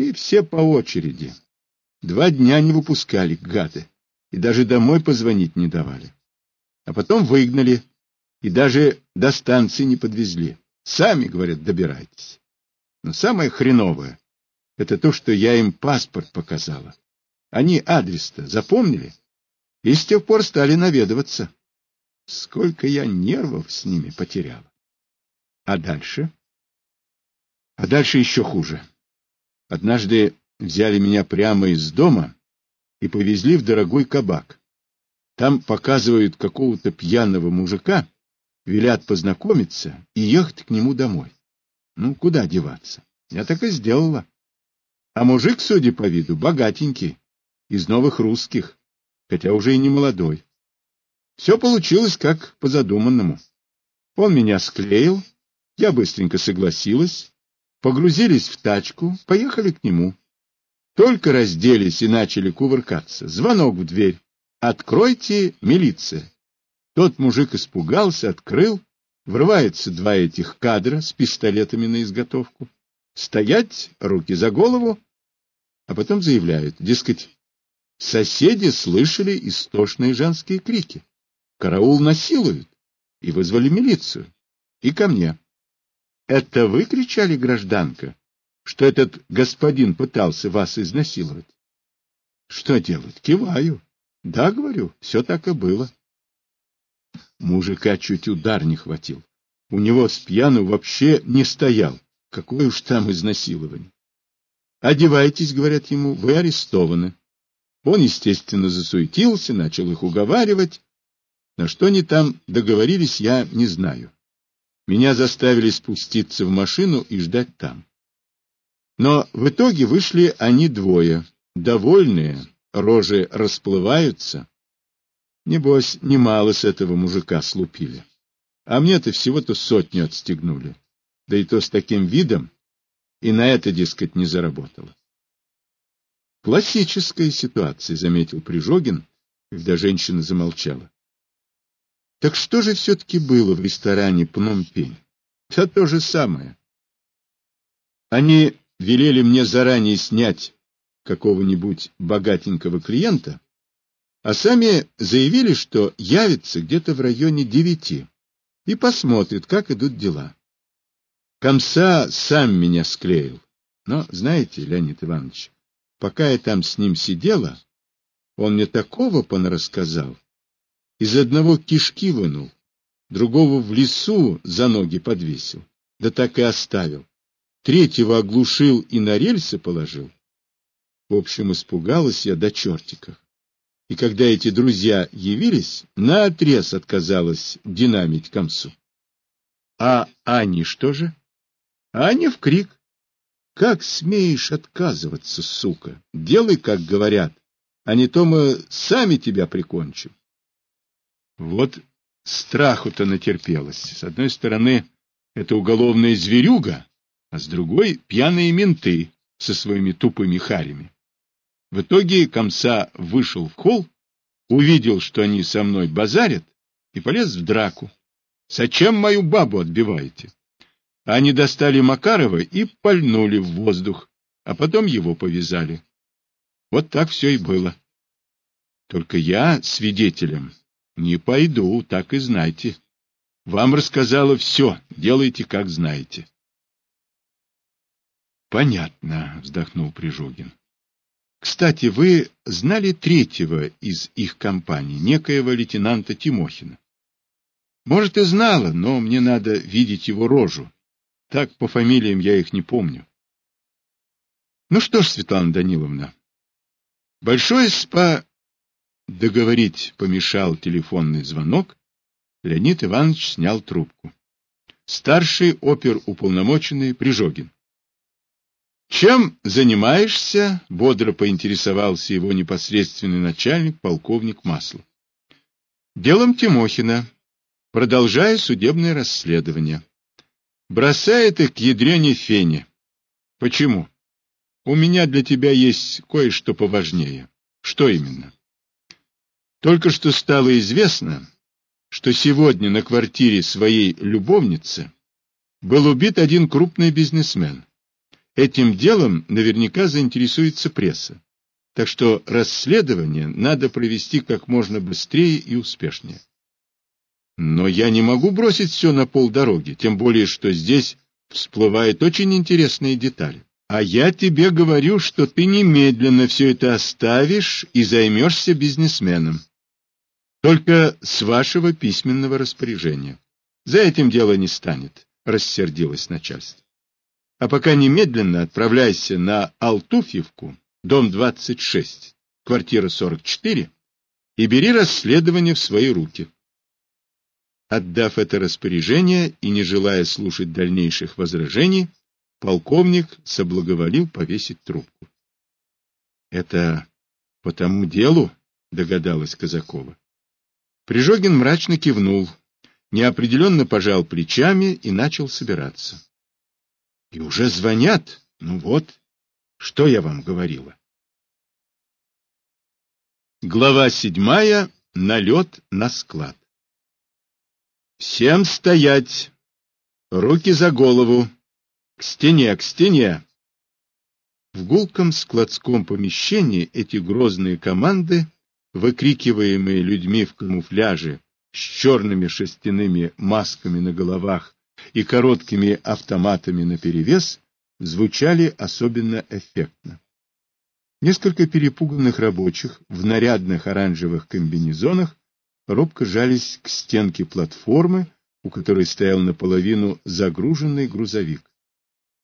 И все по очереди. Два дня не выпускали, гады, и даже домой позвонить не давали. А потом выгнали, и даже до станции не подвезли. Сами, говорят, добирайтесь. Но самое хреновое — это то, что я им паспорт показала. Они адрес-то запомнили и с тех пор стали наведываться. Сколько я нервов с ними потеряла. А дальше? А дальше еще хуже. Однажды взяли меня прямо из дома и повезли в дорогой кабак. Там показывают какого-то пьяного мужика, велят познакомиться и ехать к нему домой. Ну, куда деваться? Я так и сделала. А мужик, судя по виду, богатенький, из новых русских, хотя уже и не молодой. Все получилось как по задуманному. Он меня склеил, я быстренько согласилась, погрузились в тачку, поехали к нему. Только разделись и начали кувыркаться. Звонок в дверь. «Откройте, милиция!» Тот мужик испугался, открыл. Врываются два этих кадра с пистолетами на изготовку. Стоять, руки за голову. А потом заявляют, дескать, соседи слышали истошные женские крики. Караул насилуют. И вызвали милицию. И ко мне. Это вы кричали, гражданка, что этот господин пытался вас изнасиловать? Что делать? Киваю. Да, говорю, все так и было. Мужика чуть удар не хватил. У него с пьяну вообще не стоял. Какое уж там изнасилование. Одевайтесь, говорят ему, вы арестованы. Он, естественно, засуетился, начал их уговаривать. На что они там договорились, я не знаю. Меня заставили спуститься в машину и ждать там. Но в итоге вышли они двое, довольные, рожи расплываются. Небось, немало с этого мужика слупили. А мне-то всего-то сотню отстегнули. Да и то с таким видом, и на это, дескать, не заработало. Классическая ситуация, заметил Прижогин, когда женщина замолчала. Так что же все-таки было в ресторане Пномпень? Да то же самое. Они велели мне заранее снять какого-нибудь богатенького клиента, а сами заявили, что явятся где-то в районе девяти и посмотрят, как идут дела. Комса сам меня склеил. Но, знаете, Леонид Иванович, пока я там с ним сидела, он мне такого понарассказал, из одного кишки вынул, другого в лесу за ноги подвесил, да так и оставил. Третьего оглушил и на рельсы положил. В общем, испугалась я до чертиков. И когда эти друзья явились, наотрез отказалась динамить комсу. А они что же? Они в крик. Как смеешь отказываться, сука? Делай, как говорят, а не то мы сами тебя прикончим. Вот страху-то натерпелась. С одной стороны, это уголовная зверюга, а с другой — пьяные менты со своими тупыми харями. В итоге комса вышел в холл, увидел, что они со мной базарят, и полез в драку. «Зачем мою бабу отбиваете?» Они достали Макарова и пальнули в воздух, а потом его повязали. Вот так все и было. Только я свидетелем не пойду, так и знайте. Вам рассказала все, делайте, как знаете. Понятно, вздохнул Прижогин. Кстати, вы знали третьего из их компаний, некоего лейтенанта Тимохина? Может, и знала, но мне надо видеть его рожу. Так по фамилиям я их не помню. Ну что ж, Светлана Даниловна, большое спа... Договорить помешал телефонный звонок. Леонид Иванович снял трубку. Старший оперуполномоченный Прижогин. «Чем занимаешься?» — бодро поинтересовался его непосредственный начальник, полковник Маслов. «Делом Тимохина. Продолжая судебное расследование. Бросает их к ядрене фене. Почему? У меня для тебя есть кое-что поважнее. Что именно?» Только что стало известно, что сегодня на квартире своей любовницы был убит один крупный бизнесмен. Этим делом наверняка заинтересуется пресса. Так что расследование надо провести как можно быстрее и успешнее. Но я не могу бросить все на полдороги, тем более, что здесь всплывают очень интересные детали. А я тебе говорю, что ты немедленно все это оставишь и займешься бизнесменом. Только с вашего письменного распоряжения. За этим дело не станет, рассердилось начальство. А пока немедленно отправляйся на Алтуфьевку, дом 26, квартира 44, и бери расследование в свои руки. Отдав это распоряжение и не желая слушать дальнейших возражений, полковник соблаговолил повесить трубку. — Это по тому делу? — догадалась Казакова. Прижогин мрачно кивнул, неопределенно пожал плечами и начал собираться. — И уже звонят? Ну вот, что я вам говорила. Глава седьмая. Налет на склад. Всем стоять! Руки за голову! К стене, к стене! В гулком складском помещении эти грозные команды выкрикиваемые людьми в камуфляже с черными шерстяными масками на головах и короткими автоматами наперевес, звучали особенно эффектно. Несколько перепуганных рабочих в нарядных оранжевых комбинезонах робко жались к стенке платформы, у которой стоял наполовину загруженный грузовик.